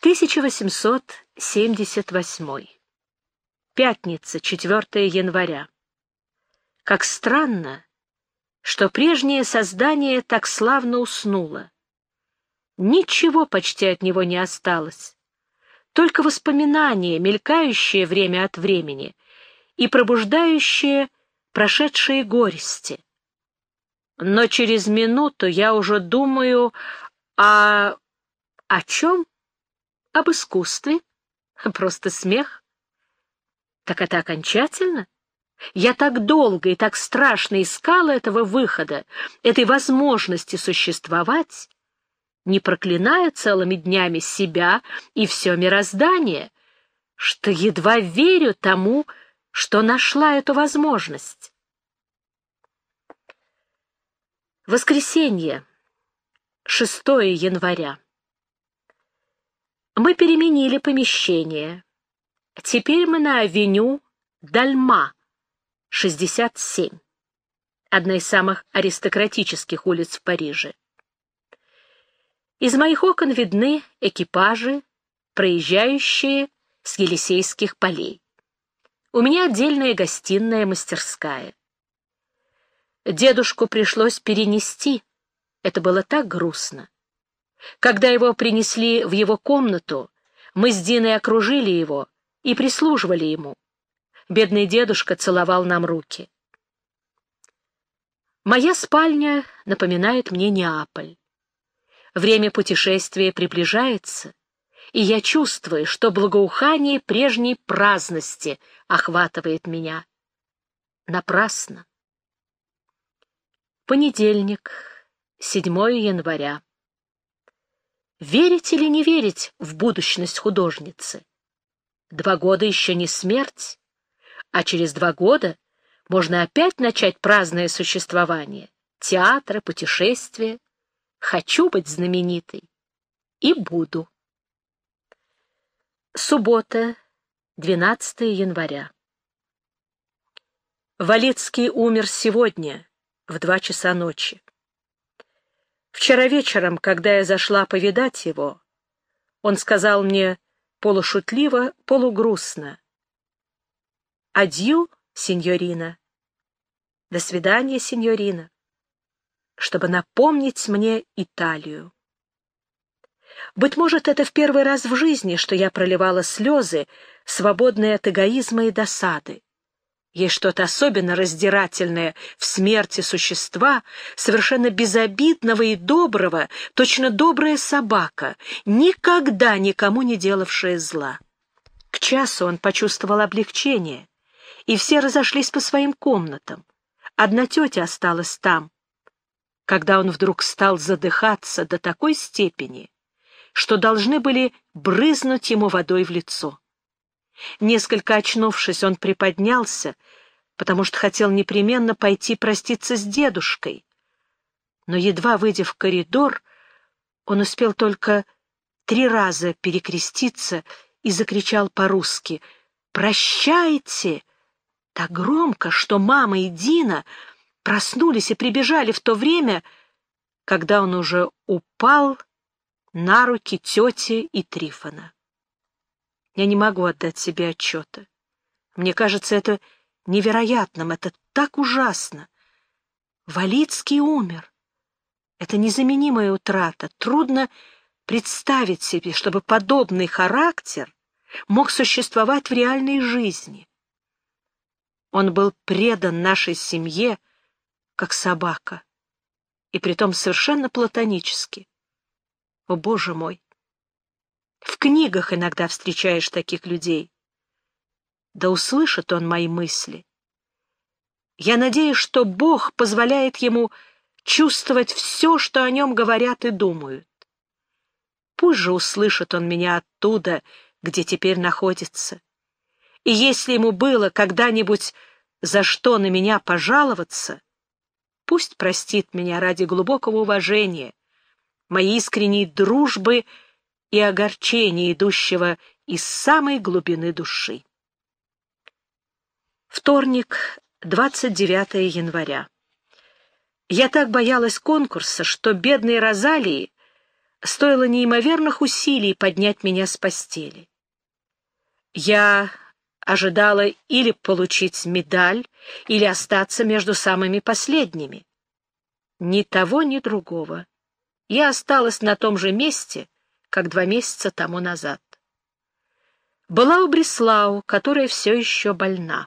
1878. Пятница, 4 января. Как странно, что прежнее создание так славно уснуло. Ничего почти от него не осталось, только воспоминания, мелькающие время от времени и пробуждающие прошедшие горести. Но через минуту я уже думаю о... о чем? Об искусстве? Просто смех? Так это окончательно? Я так долго и так страшно искала этого выхода, этой возможности существовать, не проклиная целыми днями себя и все мироздание, что едва верю тому, что нашла эту возможность. Воскресенье, 6 января. Мы переменили помещение. Теперь мы на авеню Дальма, 67, одна из самых аристократических улиц в Париже. Из моих окон видны экипажи, проезжающие с Елисейских полей. У меня отдельная гостиная мастерская. Дедушку пришлось перенести. Это было так грустно. Когда его принесли в его комнату, мы с Диной окружили его и прислуживали ему. Бедный дедушка целовал нам руки. Моя спальня напоминает мне Неаполь. Время путешествия приближается, и я чувствую, что благоухание прежней праздности охватывает меня. Напрасно. Понедельник, 7 января. Верить или не верить в будущность художницы? Два года еще не смерть, а через два года можно опять начать праздное существование. Театры, путешествия. Хочу быть знаменитой. И буду. Суббота, 12 января. Валицкий умер сегодня, в два часа ночи. Вчера вечером, когда я зашла повидать его, он сказал мне полушутливо, полугрустно. «Адью, сеньорина». «До свидания, сеньорина», чтобы напомнить мне Италию. Быть может, это в первый раз в жизни, что я проливала слезы, свободные от эгоизма и досады. Есть что-то особенно раздирательное в смерти существа, совершенно безобидного и доброго, точно добрая собака, никогда никому не делавшая зла. К часу он почувствовал облегчение, и все разошлись по своим комнатам. Одна тетя осталась там, когда он вдруг стал задыхаться до такой степени, что должны были брызнуть ему водой в лицо. Несколько очнувшись, он приподнялся, потому что хотел непременно пойти проститься с дедушкой. Но, едва выйдя в коридор, он успел только три раза перекреститься и закричал по-русски «Прощайте!» так громко, что мама и Дина проснулись и прибежали в то время, когда он уже упал на руки тети и Трифона. Я не могу отдать себе отчета. Мне кажется, это невероятным, это так ужасно. Валицкий умер. Это незаменимая утрата. Трудно представить себе, чтобы подобный характер мог существовать в реальной жизни. Он был предан нашей семье, как собака, и притом совершенно платонически. О, Боже мой! В книгах иногда встречаешь таких людей. Да услышит он мои мысли. Я надеюсь, что Бог позволяет ему чувствовать все, что о нем говорят и думают. Пусть же услышит он меня оттуда, где теперь находится. И если ему было когда-нибудь за что на меня пожаловаться, пусть простит меня ради глубокого уважения, моей искренней дружбы и огорчения, идущего из самой глубины души. Вторник, 29 января. Я так боялась конкурса, что бедной Розалии стоило неимоверных усилий поднять меня с постели. Я ожидала или получить медаль, или остаться между самыми последними. Ни того, ни другого. Я осталась на том же месте, как два месяца тому назад. Была у Бреслау, которая все еще больна.